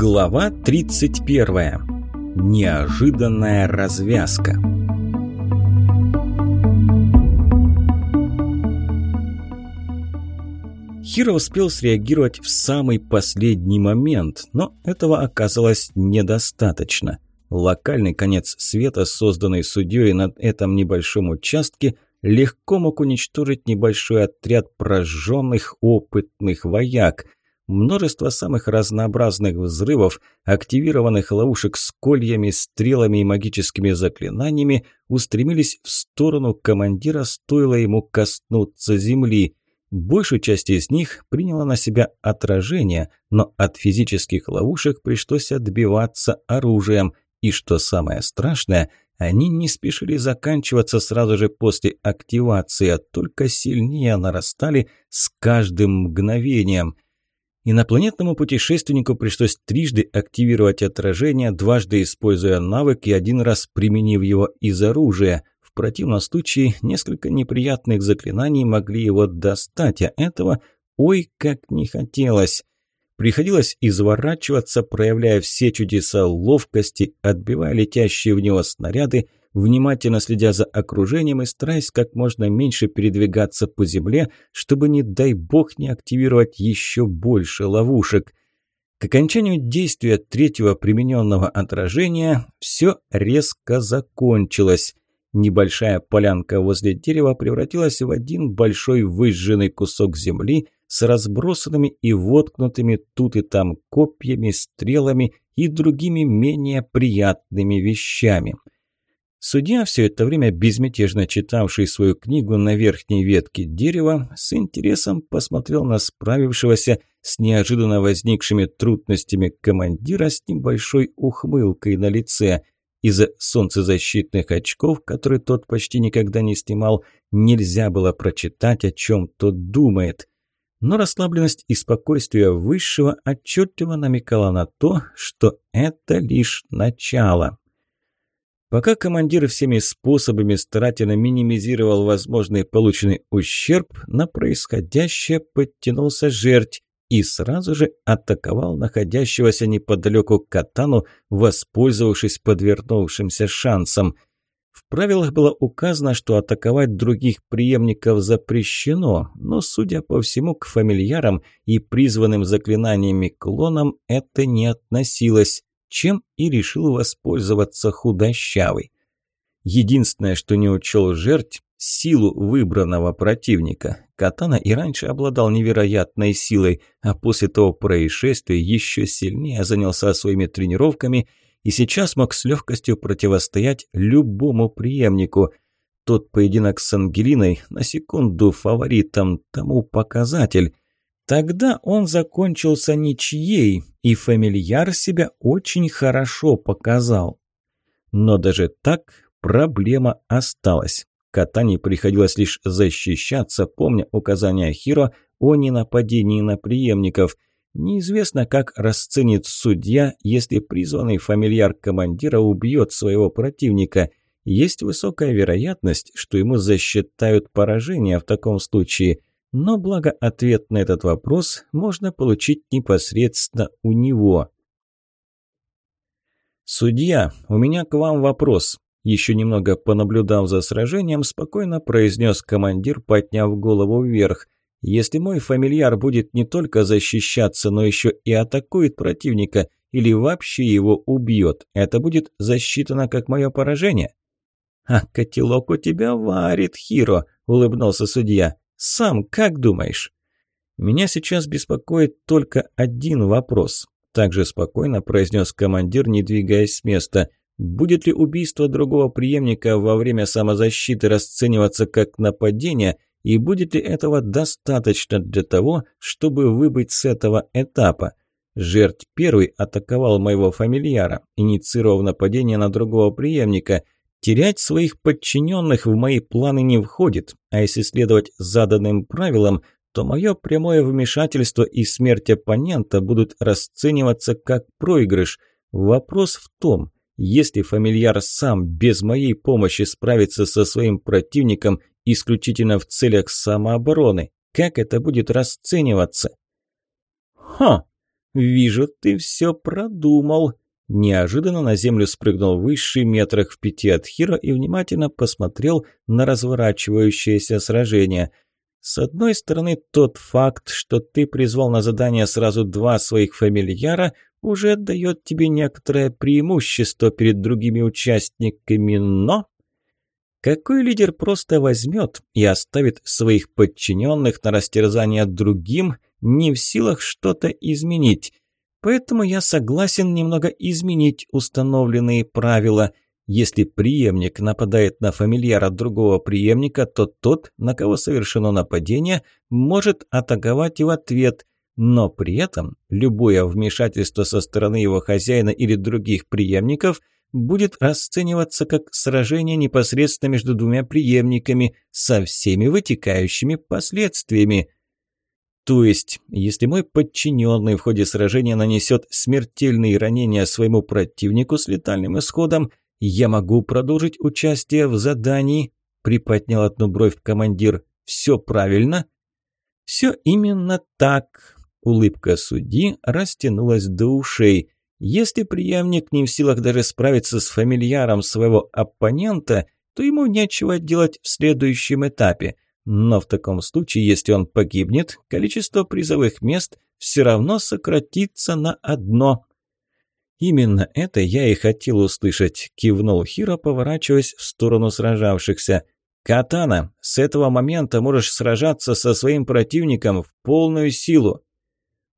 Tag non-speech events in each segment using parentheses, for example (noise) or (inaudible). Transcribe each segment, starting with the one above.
Глава 31. Неожиданная развязка. Хиро успел среагировать в самый последний момент, но этого оказалось недостаточно. Локальный конец света, созданный судьей на этом небольшом участке, легко мог уничтожить небольшой отряд прожженных опытных вояк – Множество самых разнообразных взрывов, активированных ловушек с кольями, стрелами и магическими заклинаниями устремились в сторону командира, стоило ему коснуться земли. Большую часть из них приняла на себя отражение, но от физических ловушек пришлось отбиваться оружием. И что самое страшное, они не спешили заканчиваться сразу же после активации, а только сильнее нарастали с каждым мгновением – Инопланетному путешественнику пришлось трижды активировать отражение, дважды используя навык и один раз применив его из оружия. В противном случае несколько неприятных заклинаний могли его достать, а этого ой как не хотелось. Приходилось изворачиваться, проявляя все чудеса ловкости, отбивая летящие в него снаряды, внимательно следя за окружением и стараясь как можно меньше передвигаться по земле, чтобы, не дай бог, не активировать еще больше ловушек. К окончанию действия третьего примененного отражения все резко закончилось. Небольшая полянка возле дерева превратилась в один большой выжженный кусок земли с разбросанными и воткнутыми тут и там копьями, стрелами и другими менее приятными вещами – Судья, все это время безмятежно читавший свою книгу на верхней ветке дерева, с интересом посмотрел на справившегося с неожиданно возникшими трудностями командира с небольшой ухмылкой на лице. Из-за солнцезащитных очков, которые тот почти никогда не снимал, нельзя было прочитать, о чем тот думает. Но расслабленность и спокойствие высшего отчетливо намекала на то, что это лишь начало. Пока командир всеми способами старательно минимизировал возможный полученный ущерб, на происходящее подтянулся жерть и сразу же атаковал находящегося неподалеку катану, воспользовавшись подвернувшимся шансом. В правилах было указано, что атаковать других преемников запрещено, но, судя по всему, к фамильярам и призванным заклинаниями клонам это не относилось чем и решил воспользоваться худощавый. Единственное, что не учел жертв – силу выбранного противника. Катана и раньше обладал невероятной силой, а после того происшествия еще сильнее занялся своими тренировками и сейчас мог с легкостью противостоять любому преемнику. Тот поединок с Ангелиной на секунду фаворитом тому показатель. Тогда он закончился ничьей, и фамильяр себя очень хорошо показал. Но даже так проблема осталась. Катане приходилось лишь защищаться, помня указания Хиро о ненападении на преемников. Неизвестно, как расценит судья, если призванный фамильяр командира убьет своего противника. Есть высокая вероятность, что ему засчитают поражение в таком случае – но благо ответ на этот вопрос можно получить непосредственно у него. «Судья, у меня к вам вопрос», – еще немного понаблюдав за сражением, спокойно произнес командир, подняв голову вверх. «Если мой фамильяр будет не только защищаться, но еще и атакует противника или вообще его убьет, это будет засчитано как мое поражение?» «А котелок у тебя варит, Хиро», – улыбнулся судья. Сам как думаешь?» «Меня сейчас беспокоит только один вопрос», – также спокойно произнес командир, не двигаясь с места. «Будет ли убийство другого преемника во время самозащиты расцениваться как нападение, и будет ли этого достаточно для того, чтобы выбыть с этого этапа?» Жертв первый атаковал моего фамильяра, инициировав нападение на другого преемника – Терять своих подчиненных в мои планы не входит, а если следовать заданным правилам, то мое прямое вмешательство и смерть оппонента будут расцениваться как проигрыш. Вопрос в том, если фамильяр сам без моей помощи справится со своим противником исключительно в целях самообороны, как это будет расцениваться? «Ха!» Вижу, ты все продумал». Неожиданно на землю спрыгнул высший метрах в пяти от Хиро и внимательно посмотрел на разворачивающееся сражение. С одной стороны, тот факт, что ты призвал на задание сразу два своих фамильяра, уже дает тебе некоторое преимущество перед другими участниками, но... Какой лидер просто возьмет и оставит своих подчиненных на растерзание другим, не в силах что-то изменить? Поэтому я согласен немного изменить установленные правила. Если преемник нападает на фамильяра другого преемника, то тот, на кого совершено нападение, может атаковать в ответ, но при этом любое вмешательство со стороны его хозяина или других преемников будет расцениваться как сражение непосредственно между двумя преемниками со всеми вытекающими последствиями. То есть, если мой подчиненный в ходе сражения нанесет смертельные ранения своему противнику с летальным исходом, я могу продолжить участие в задании, приподнял одну бровь командир. Все правильно? Все именно так. Улыбка судьи растянулась до ушей. Если преемник не в силах даже справиться с фамильяром своего оппонента, то ему нечего делать в следующем этапе – но в таком случае, если он погибнет, количество призовых мест все равно сократится на одно. «Именно это я и хотел услышать», – кивнул Хиро, поворачиваясь в сторону сражавшихся. «Катана, с этого момента можешь сражаться со своим противником в полную силу».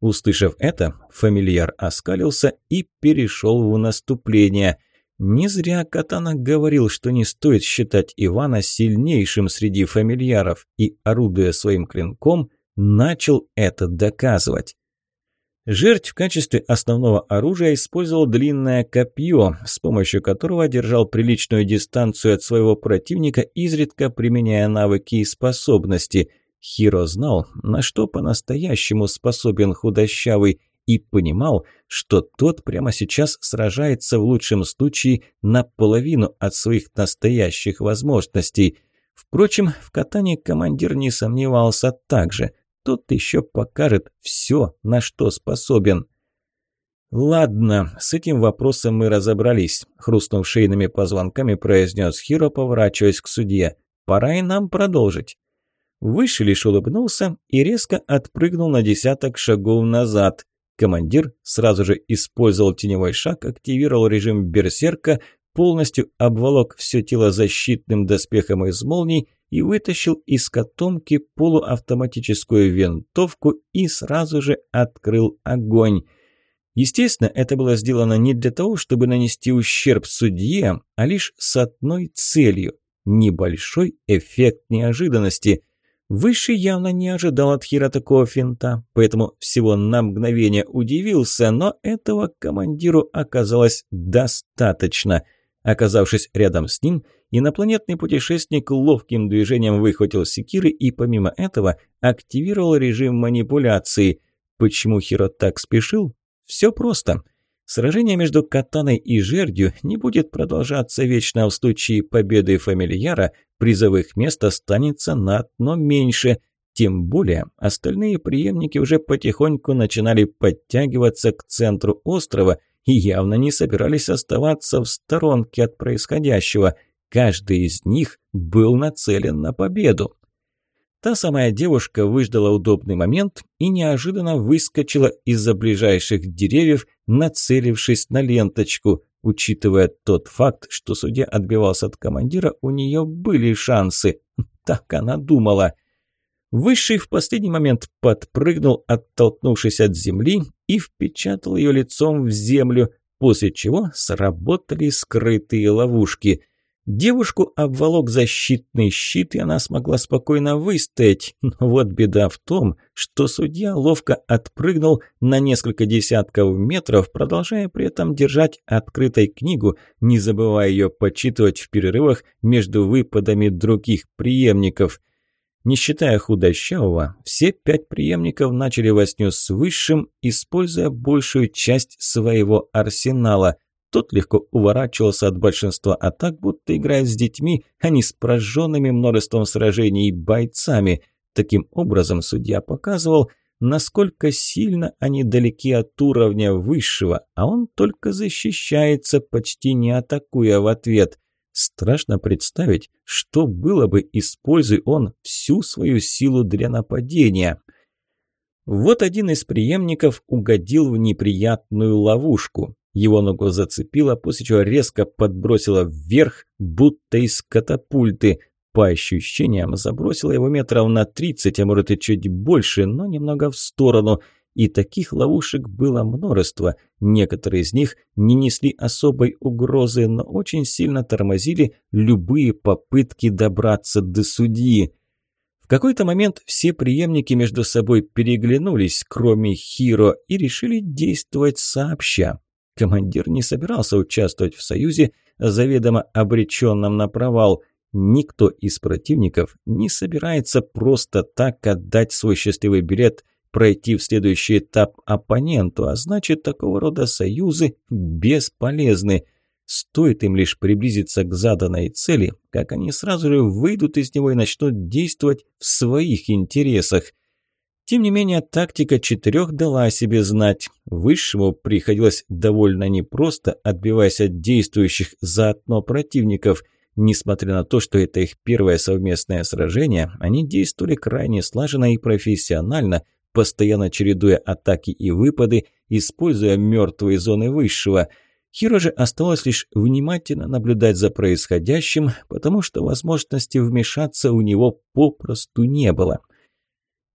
Услышав это, фамильяр оскалился и перешел в наступление – не зря Катана говорил, что не стоит считать Ивана сильнейшим среди фамильяров, и, орудуя своим клинком, начал это доказывать. Жертв в качестве основного оружия использовал длинное копье, с помощью которого держал приличную дистанцию от своего противника, изредка применяя навыки и способности. Хиро знал, на что по-настоящему способен худощавый, и понимал, что тот прямо сейчас сражается в лучшем случае наполовину от своих настоящих возможностей. Впрочем, в катании командир не сомневался также. Тот еще покажет все, на что способен. «Ладно, с этим вопросом мы разобрались», – хрустнув шейными позвонками, произнес Хиро, поворачиваясь к судье. «Пора и нам продолжить». Выше лишь улыбнулся и резко отпрыгнул на десяток шагов назад. Командир сразу же использовал теневой шаг, активировал режим берсерка, полностью обволок все тело защитным доспехом из молний и вытащил из котомки полуавтоматическую винтовку и сразу же открыл огонь. Естественно, это было сделано не для того, чтобы нанести ущерб судье, а лишь с одной целью – небольшой эффект неожиданности – Высший явно не ожидал от Хира такого финта, поэтому всего на мгновение удивился, но этого командиру оказалось достаточно. Оказавшись рядом с ним, инопланетный путешественник ловким движением выхватил секиры и помимо этого активировал режим манипуляции. Почему Хиро так спешил? Все просто. Сражение между катаной и жердью не будет продолжаться вечно в случае победы фамильяра, призовых мест останется на одно меньше. Тем более остальные преемники уже потихоньку начинали подтягиваться к центру острова и явно не собирались оставаться в сторонке от происходящего. Каждый из них был нацелен на победу. Та самая девушка выждала удобный момент и неожиданно выскочила из-за ближайших деревьев, нацелившись на ленточку. Учитывая тот факт, что судья отбивался от командира, у нее были шансы. (laughs) Так она думала. Высший в последний момент подпрыгнул, оттолкнувшись от земли, и впечатал ее лицом в землю, после чего сработали скрытые ловушки – Девушку обволок защитный щит, и она смогла спокойно выстоять. (laughs) Но вот беда в том, что судья ловко отпрыгнул на несколько десятков метров, продолжая при этом держать открытой книгу, не забывая ее почитывать в перерывах между выпадами других преемников. Не считая худощавого, все пять преемников начали возню с высшим, используя большую часть своего арсенала – тот легко уворачивался от большинства атак, будто играя с детьми, а не с прожженными множеством сражений бойцами. Таким образом, судья показывал, насколько сильно они далеки от уровня высшего, а он только защищается, почти не атакуя в ответ. Страшно представить, что было бы, используя он всю свою силу для нападения. Вот один из преемников угодил в неприятную ловушку. Его ногу зацепило, после чего резко подбросило вверх, будто из катапульты. По ощущениям, забросило его метров на 30, а может и чуть больше, но немного в сторону – и таких ловушек было множество. Некоторые из них не несли особой угрозы, но очень сильно тормозили любые попытки добраться до судьи. В какой-то момент все преемники между собой переглянулись, кроме Хиро, и решили действовать сообща. Командир не собирался участвовать в союзе, заведомо обреченном на провал. Никто из противников не собирается просто так отдать свой счастливый билет пройти в следующий этап оппоненту, а значит, такого рода союзы бесполезны. Стоит им лишь приблизиться к заданной цели, как они сразу же выйдут из него и начнут действовать в своих интересах. Тем не менее, тактика четырех дала о себе знать. Высшему приходилось довольно непросто, отбиваясь от действующих заодно противников. Несмотря на то, что это их первое совместное сражение, они действовали крайне слаженно и профессионально, постоянно чередуя атаки и выпады, используя мертвые зоны высшего. Хиро же осталось лишь внимательно наблюдать за происходящим, потому что возможности вмешаться у него попросту не было.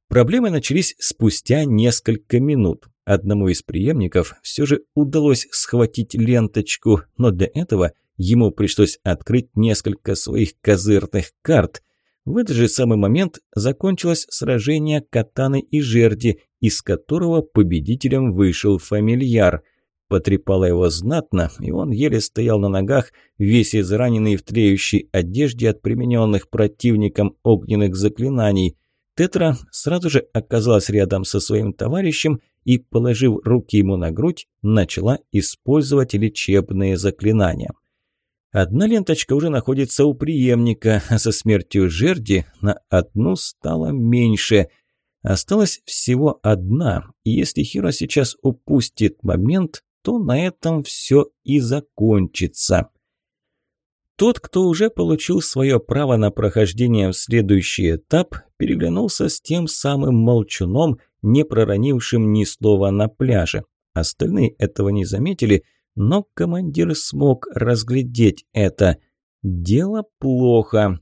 Проблемы начались спустя несколько минут. Одному из преемников все же удалось схватить ленточку, но для этого ему пришлось открыть несколько своих козырных карт. В этот же самый момент закончилось сражение Катаны и Жерди, из которого победителем вышел фамильяр. Потрепало его знатно, и он еле стоял на ногах, весь израненный в тлеющей одежде от примененных противником огненных заклинаний. Тетра сразу же оказалась рядом со своим товарищем и, положив руки ему на грудь, начала использовать лечебные заклинания. Одна ленточка уже находится у преемника, а со смертью жерди на одну стало меньше. Осталась всего одна, и если Хиро сейчас упустит момент, то на этом все и закончится. Тот, кто уже получил свое право на прохождение в следующий этап, переглянулся с тем самым молчуном, не проронившим ни слова на пляже. Остальные этого не заметили – но командир смог разглядеть это. Дело плохо.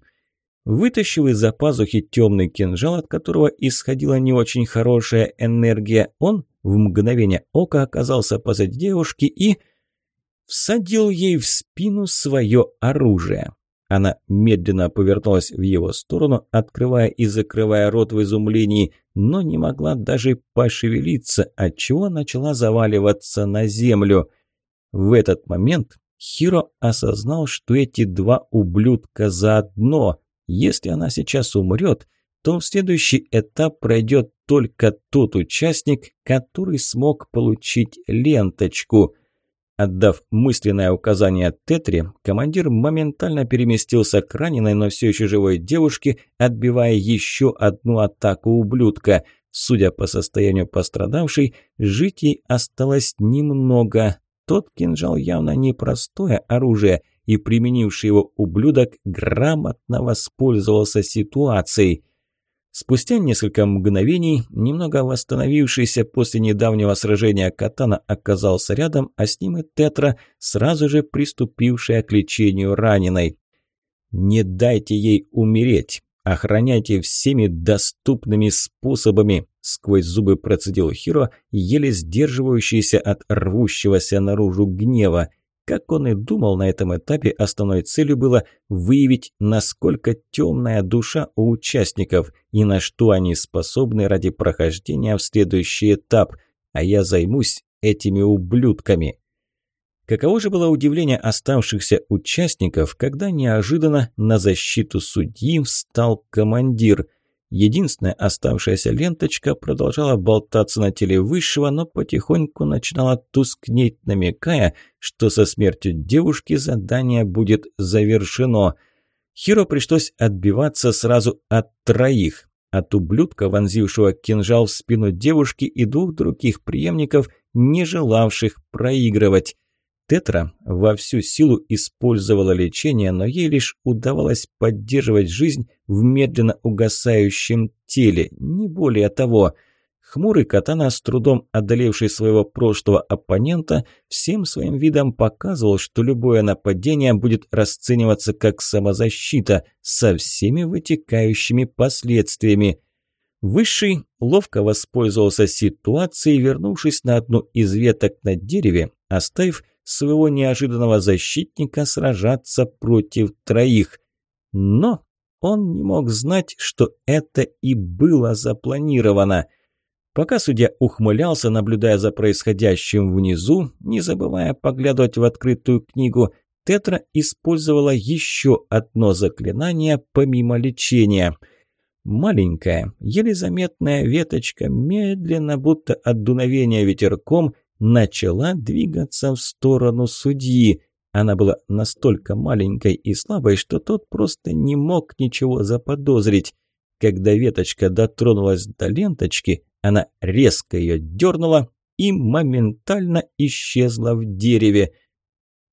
Вытащив из-за пазухи темный кинжал, от которого исходила не очень хорошая энергия, он в мгновение ока оказался позади девушки и всадил ей в спину свое оружие. Она медленно повернулась в его сторону, открывая и закрывая рот в изумлении, но не могла даже пошевелиться, отчего начала заваливаться на землю – в этот момент Хиро осознал, что эти два ублюдка заодно. Если она сейчас умрет, то в следующий этап пройдет только тот участник, который смог получить ленточку. Отдав мысленное указание Тетре, командир моментально переместился к раненой, но все еще живой девушке, отбивая еще одну атаку ублюдка. Судя по состоянию пострадавшей, жить ей осталось немного, тот кинжал явно непростое оружие, и применивший его ублюдок грамотно воспользовался ситуацией. Спустя несколько мгновений, немного восстановившийся после недавнего сражения Катана оказался рядом, а с ним и Тетра, сразу же приступившая к лечению раненой. «Не дайте ей умереть! Охраняйте всеми доступными способами!» Сквозь зубы процедил Хиро, еле сдерживающийся от рвущегося наружу гнева. Как он и думал, на этом этапе основной целью было выявить, насколько темная душа у участников и на что они способны ради прохождения в следующий этап, а я займусь этими ублюдками. Каково же было удивление оставшихся участников, когда неожиданно на защиту судьи встал командир. Единственная оставшаяся ленточка продолжала болтаться на теле высшего, но потихоньку начинала тускнеть, намекая, что со смертью девушки задание будет завершено. Хиро пришлось отбиваться сразу от троих. от ублюдка, вонзившего кинжал в спину девушки и двух других преемников, не желавших проигрывать. Тетра во всю силу использовала лечение, но ей лишь удавалось поддерживать жизнь в медленно угасающем теле, не более того. Хмурый катана, с трудом одолевший своего прошлого оппонента, всем своим видом показывал, что любое нападение будет расцениваться как самозащита со всеми вытекающими последствиями. Высший ловко воспользовался ситуацией, вернувшись на одну из веток на дереве, оставив своего неожиданного защитника сражаться против троих. Но он не мог знать, что это и было запланировано. Пока судья ухмылялся, наблюдая за происходящим внизу, не забывая поглядывать в открытую книгу, Тетра использовала еще одно заклинание помимо лечения. Маленькая, еле заметная веточка медленно, будто от дуновения ветерком, начала двигаться в сторону судьи. Она была настолько маленькой и слабой, что тот просто не мог ничего заподозрить. Когда веточка дотронулась до ленточки, она резко ее дернула и моментально исчезла в дереве.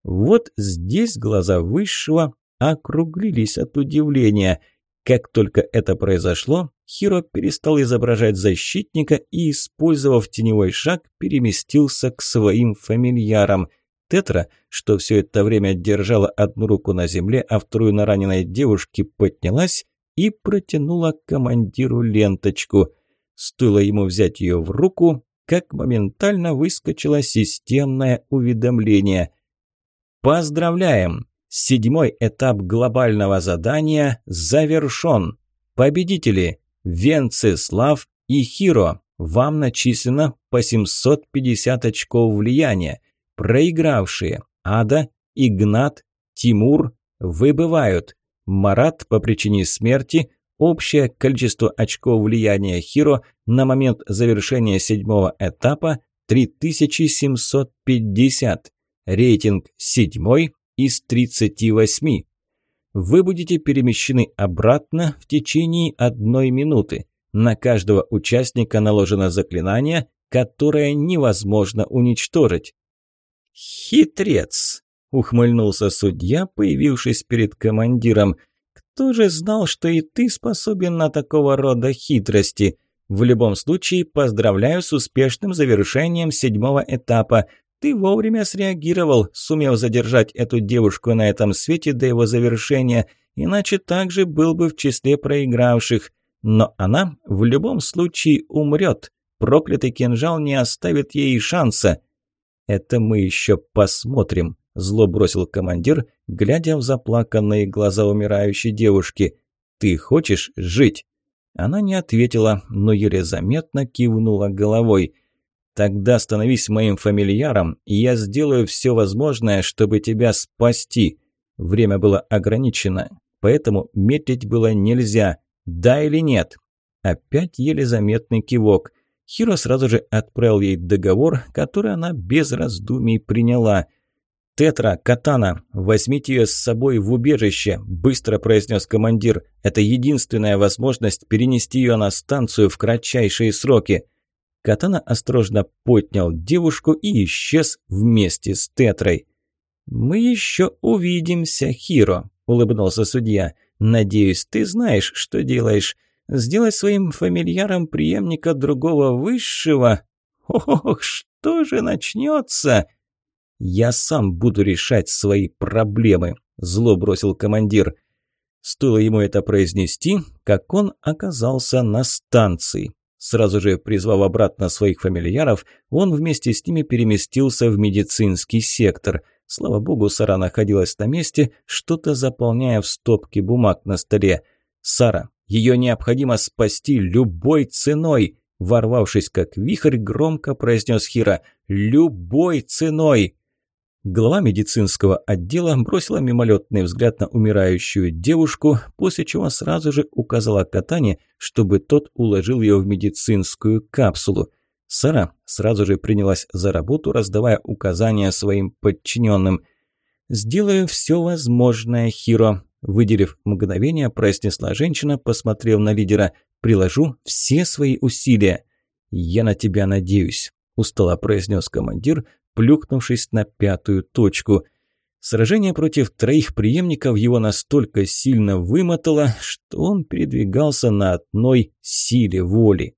Вот здесь глаза Высшего округлились от удивления. Как только это произошло, Хиро перестал изображать защитника и, использовав теневой шаг, переместился к своим фамильярам. Тетра, что все это время держала одну руку на земле, а вторую на раненой девушке, поднялась и протянула командиру ленточку. Стоило ему взять ее в руку, как моментально выскочило системное уведомление. «Поздравляем! Седьмой этап глобального задания завершен! Победители!» Венцеслав и Хиро. Вам начислено по 750 очков влияния. Проигравшие Ада, Игнат, Тимур выбывают. Марат по причине смерти. Общее количество очков влияния Хиро на момент завершения седьмого этапа 3750. Рейтинг седьмой из 38 вы будете перемещены обратно в течение одной минуты. На каждого участника наложено заклинание, которое невозможно уничтожить. «Хитрец!» – ухмыльнулся судья, появившись перед командиром. «Кто же знал, что и ты способен на такого рода хитрости? В любом случае, поздравляю с успешным завершением седьмого этапа. Ты вовремя среагировал, сумев задержать эту девушку на этом свете до его завершения, иначе также был бы в числе проигравших. Но она в любом случае умрет. Проклятый кинжал не оставит ей шанса. «Это мы еще посмотрим», – зло бросил командир, глядя в заплаканные глаза умирающей девушки. «Ты хочешь жить?» Она не ответила, но еле заметно кивнула головой – Тогда становись моим фамильяром, и я сделаю все возможное, чтобы тебя спасти. Время было ограничено, поэтому медлить было нельзя. Да или нет? Опять еле заметный кивок. Хиро сразу же отправил ей договор, который она без раздумий приняла. «Тетра, Катана, возьмите ее с собой в убежище», – быстро произнес командир. «Это единственная возможность перенести ее на станцию в кратчайшие сроки». Катана осторожно поднял девушку и исчез вместе с Тетрой. «Мы еще увидимся, Хиро», – улыбнулся судья. «Надеюсь, ты знаешь, что делаешь. Сделай своим фамильяром преемника другого высшего. Ох, что же начнется?» «Я сам буду решать свои проблемы», – зло бросил командир. Стоило ему это произнести, как он оказался на станции. Сразу же призвав обратно своих фамильяров, он вместе с ними переместился в медицинский сектор. Слава богу, Сара находилась на месте, что-то заполняя в стопке бумаг на столе. «Сара, ее необходимо спасти любой ценой!» Ворвавшись как вихрь, громко произнес Хира «Любой ценой!» Глава медицинского отдела бросила мимолетный взгляд на умирающую девушку, после чего сразу же указала Катане, чтобы тот уложил ее в медицинскую капсулу. Сара сразу же принялась за работу, раздавая указания своим подчиненным. «Сделаю все возможное, Хиро. Выделив мгновение, произнесла женщина, посмотрев на лидера. «Приложу все свои усилия». «Я на тебя надеюсь», – устало произнес командир, плюхнувшись на пятую точку. Сражение против троих преемников его настолько сильно вымотало, что он передвигался на одной силе воли.